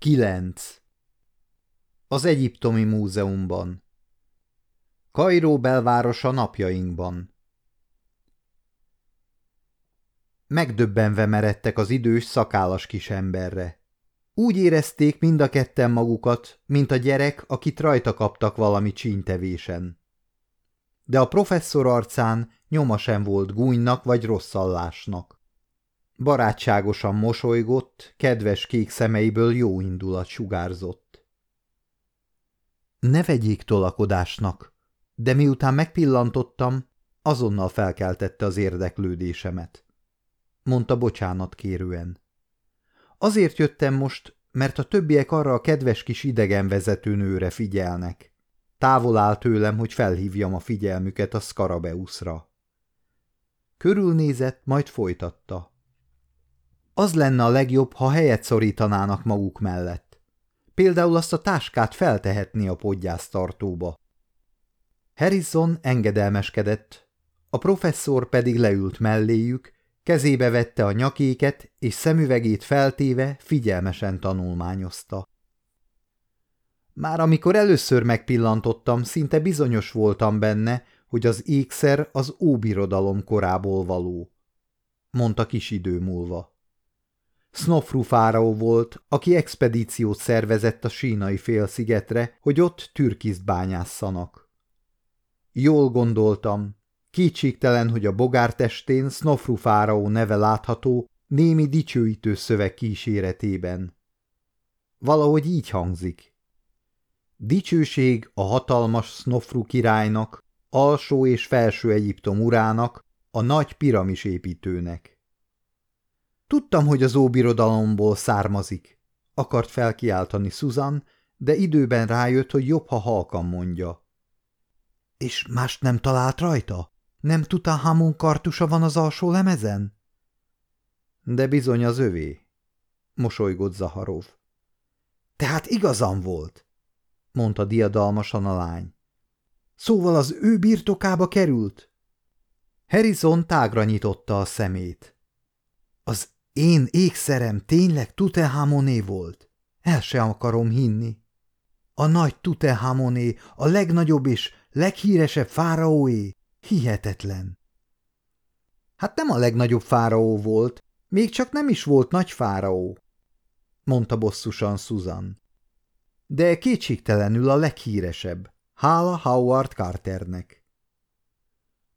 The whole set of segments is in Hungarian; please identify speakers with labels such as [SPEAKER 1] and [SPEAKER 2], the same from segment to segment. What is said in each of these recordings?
[SPEAKER 1] 9. Az Egyiptomi Múzeumban Kairó belvárosa napjainkban Megdöbbenve meredtek az idős szakállas kisemberre. Úgy érezték mind a ketten magukat, mint a gyerek, akit rajta kaptak valami csíntevésen. De a professzor arcán nyoma sem volt gúnynak vagy rosszallásnak. Barátságosan mosolygott, kedves kék szemeiből jó indulat sugárzott. Ne vegyék tolakodásnak, de miután megpillantottam, azonnal felkeltette az érdeklődésemet. Mondta bocsánat kérően. Azért jöttem most, mert a többiek arra a kedves kis idegen vezetőnőre figyelnek. Távol áll tőlem, hogy felhívjam a figyelmüket a Skarabeuszra. Körülnézett, majd folytatta. Az lenne a legjobb, ha helyet szorítanának maguk mellett. Például azt a táskát feltehetni a podgyásztartóba. Harrison engedelmeskedett, a professzor pedig leült melléjük, kezébe vette a nyakéket, és szemüvegét feltéve figyelmesen tanulmányozta. Már amikor először megpillantottam, szinte bizonyos voltam benne, hogy az ékszer az óbirodalom korából való, mondta kis idő múlva. Snofru fáraó volt, aki expedíciót szervezett a sínai félszigetre, hogy ott türkiszt bányásszanak. Jól gondoltam. Kétségtelen, hogy a bogártestén Snofru fáraó neve látható némi dicsőítő szöveg kíséretében. Valahogy így hangzik. Dicsőség a hatalmas Snofru királynak, alsó és felső Egyiptom urának, a nagy piramis építőnek. Tudtam, hogy az óbirodalomból származik, akart felkiáltani Susan, de időben rájött, hogy jobb, ha halkan mondja. És mást nem talált rajta? Nem Hamon kartusa van az alsó lemezen? De bizony az övé, mosolygott Zaharov. Tehát igazam volt, mondta diadalmasan a lány. Szóval az ő birtokába került? Harrison tágra nyitotta a szemét. Az én ékszerem tényleg Tutehamoné volt? El sem akarom hinni. A nagy Tutehamoné, a legnagyobb és leghíresebb fáraóé? Hihetetlen. Hát nem a legnagyobb fáraó volt, még csak nem is volt nagy fáraó, mondta bosszusan Susan. De kétségtelenül a leghíresebb, hála Howard Carternek.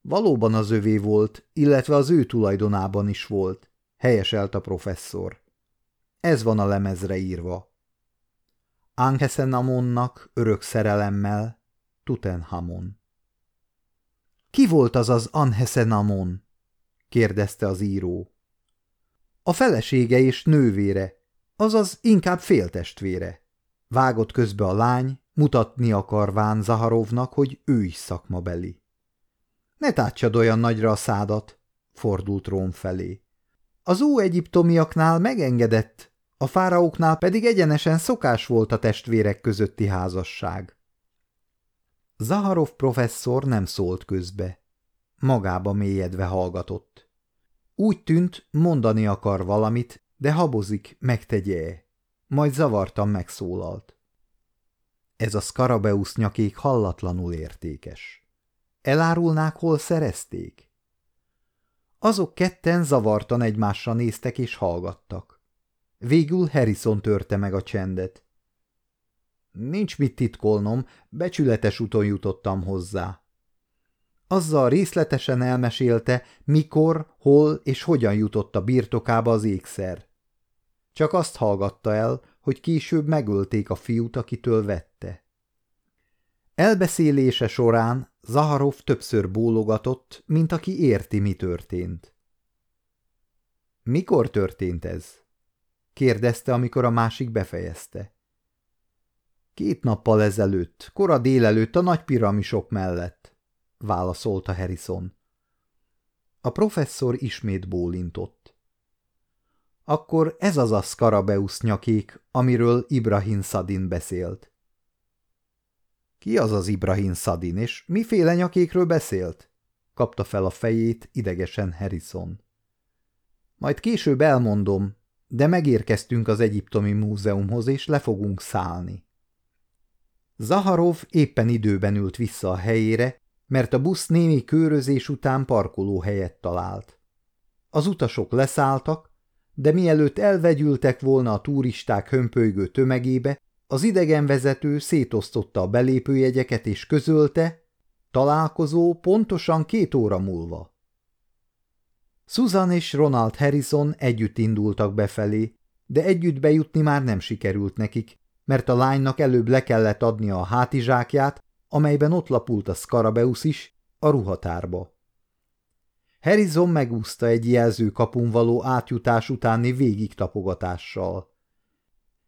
[SPEAKER 1] Valóban az övé volt, illetve az ő tulajdonában is volt helyeselt a professzor. Ez van a lemezre írva. Ankesenamonnak örök szerelemmel, Tutenhamon. Ki volt az az Anhesenamon? kérdezte az író. A felesége és nővére, azaz inkább féltestvére. Vágott közbe a lány, mutatni akarván Zaharovnak, hogy ő is szakmabeli. Ne tátsad olyan nagyra a szádat, fordult Róm felé. Az óegyiptomiaknál megengedett, a fáraóknál pedig egyenesen szokás volt a testvérek közötti házasság. Zaharov professzor nem szólt közbe. Magába mélyedve hallgatott. Úgy tűnt, mondani akar valamit, de habozik, megtegye -e. Majd zavartan megszólalt. Ez a Skarabeusz nyakék hallatlanul értékes. Elárulnák, hol szerezték? Azok ketten zavartan egymásra néztek és hallgattak. Végül Harrison törte meg a csendet. Nincs mit titkolnom, becsületes úton jutottam hozzá. Azzal részletesen elmesélte, mikor, hol és hogyan jutott a birtokába az ékszer. Csak azt hallgatta el, hogy később megölték a fiút, akitől vette. Elbeszélése során Zaharov többször bólogatott, mint aki érti, mi történt. Mikor történt ez? kérdezte, amikor a másik befejezte. Két nappal ezelőtt, kora délelőtt a nagy piramisok mellett, válaszolta Harrison. A professzor ismét bólintott. Akkor ez az a Skarabeusz nyakék, amiről Ibrahim Szadin beszélt. Ki az az Ibrahim Szadin, és miféle nyakékről beszélt? Kapta fel a fejét idegesen Harrison. Majd később elmondom, de megérkeztünk az Egyiptomi Múzeumhoz, és le fogunk szállni. Zaharov éppen időben ült vissza a helyére, mert a busz némi körözés után parkolóhelyet talált. Az utasok leszálltak, de mielőtt elvegyültek volna a turisták hömpölygő tömegébe, az idegenvezető szétosztotta a belépőjegyeket és közölte, találkozó pontosan két óra múlva. Susan és Ronald Harrison együtt indultak befelé, de együtt bejutni már nem sikerült nekik, mert a lánynak előbb le kellett adnia a hátizsákját, amelyben ott lapult a Scarabeus is, a ruhatárba. Harrison megúszta egy jelzőkapun való átjutás utáni végig tapogatással.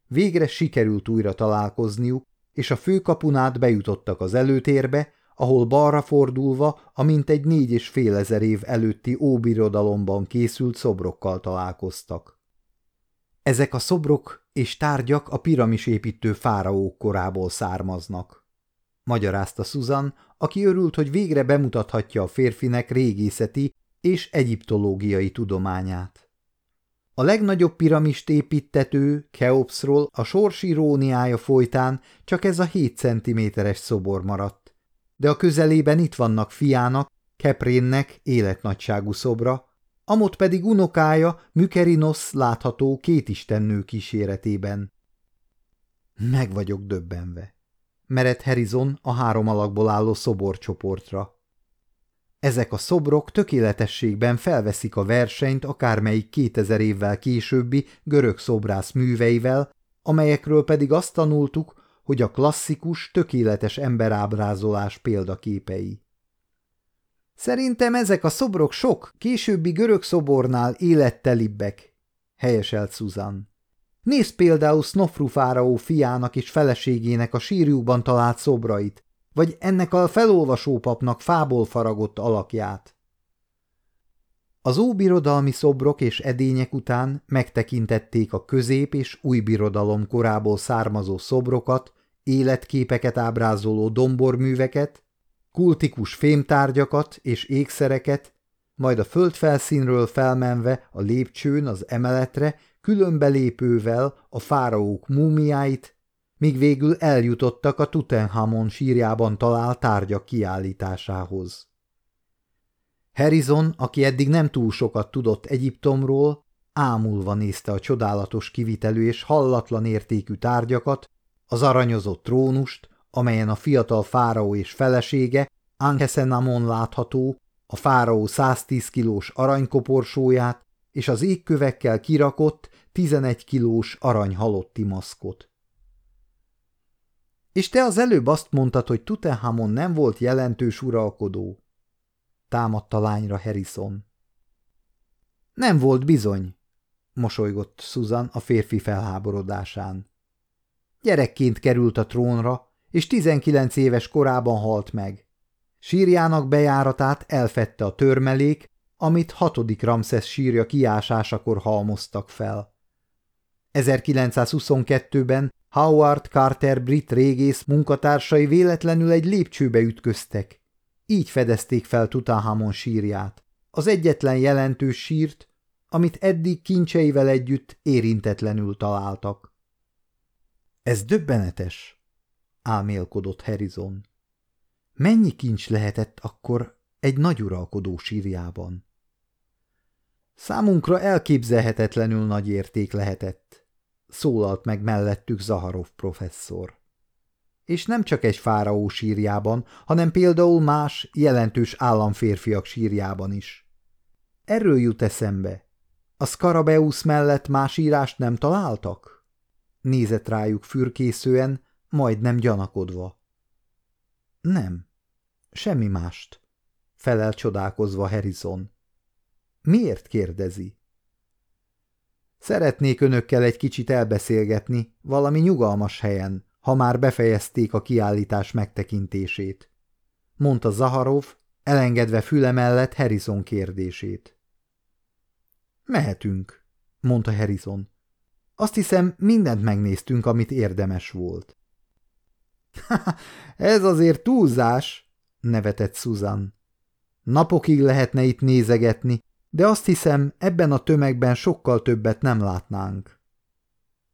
[SPEAKER 1] Végre sikerült újra találkozniuk, és a főkapun át bejutottak az előtérbe, ahol balra fordulva a mintegy négy és fél ezer év előtti óbirodalomban készült szobrokkal találkoztak. Ezek a szobrok és tárgyak a piramis építő fáraók korából származnak. Magyarázta Susan, aki örült, hogy végre bemutathatja a férfinek régészeti és egyiptológiai tudományát. A legnagyobb piramist építető, Keopsról a sors iróniája folytán csak ez a 7 centiméteres szobor maradt. De a közelében itt vannak fiának, Keprénnek életnagyságú szobra, amott pedig unokája Mükerinos látható két istennő kíséretében. Meg vagyok döbbenve. Meret Herizon a három alakból álló szoborcsoportra. Ezek a szobrok tökéletességben felveszik a versenyt akármelyik kétezer évvel későbbi görög szobrász műveivel, amelyekről pedig azt tanultuk, hogy a klasszikus, tökéletes emberábrázolás példaképei. Szerintem ezek a szobrok sok, későbbi görög szobornál élettelibbek, helyeselt Susan. Nézd például Snofru fáraó fiának és feleségének a sírjukban talált szobrait, vagy ennek a felolvasópapnak fából faragott alakját. Az óbirodalmi szobrok és edények után megtekintették a közép- és új birodalom korából származó szobrokat, életképeket ábrázoló domborműveket, kultikus fémtárgyakat és ékszereket, majd a földfelszínről felmenve a lépcsőn az emeletre különbelépővel a fáraók múmiáit míg végül eljutottak a Tutenhamon sírjában talált tárgyak kiállításához. Harrison, aki eddig nem túl sokat tudott Egyiptomról, ámulva nézte a csodálatos kivitelű és hallatlan értékű tárgyakat, az aranyozott trónust, amelyen a fiatal fáraó és felesége Ankesenamon látható, a fáraó 110 kilós aranykoporsóját és az égkövekkel kirakott 11 kilós aranyhalotti maszkot. És te az előbb azt mondtad, hogy Tutenhamon nem volt jelentős uralkodó. Támadta lányra Harrison. Nem volt bizony, mosolygott Susan a férfi felháborodásán. Gyerekként került a trónra, és tizenkilenc éves korában halt meg. Sírjának bejáratát elfette a törmelék, amit hatodik Ramszesz sírja kiásásakor halmoztak fel. 1922-ben Howard Carter brit régész munkatársai véletlenül egy lépcsőbe ütköztek. Így fedezték fel Tutahamon sírját. Az egyetlen jelentős sírt, amit eddig kincseivel együtt érintetlenül találtak. Ez döbbenetes, álmélkodott Harrison. Mennyi kincs lehetett akkor egy nagyuralkodó sírjában? Számunkra elképzelhetetlenül nagy érték lehetett szólalt meg mellettük Zaharov professzor. És nem csak egy fáraó sírjában, hanem például más, jelentős államférfiak sírjában is. Erről jut eszembe. A Scarabeus mellett más írást nem találtak? Nézett rájuk fürkészően, majdnem gyanakodva. Nem, semmi mást, felel csodálkozva Harrison. Miért kérdezi? Szeretnék önökkel egy kicsit elbeszélgetni, valami nyugalmas helyen, ha már befejezték a kiállítás megtekintését. Mondta Zaharov, elengedve füle mellett Harrison kérdését. Mehetünk, mondta Harrison. Azt hiszem, mindent megnéztünk, amit érdemes volt. – Ez azért túlzás, nevetett Susan. Napokig lehetne itt nézegetni, de azt hiszem, ebben a tömegben sokkal többet nem látnánk.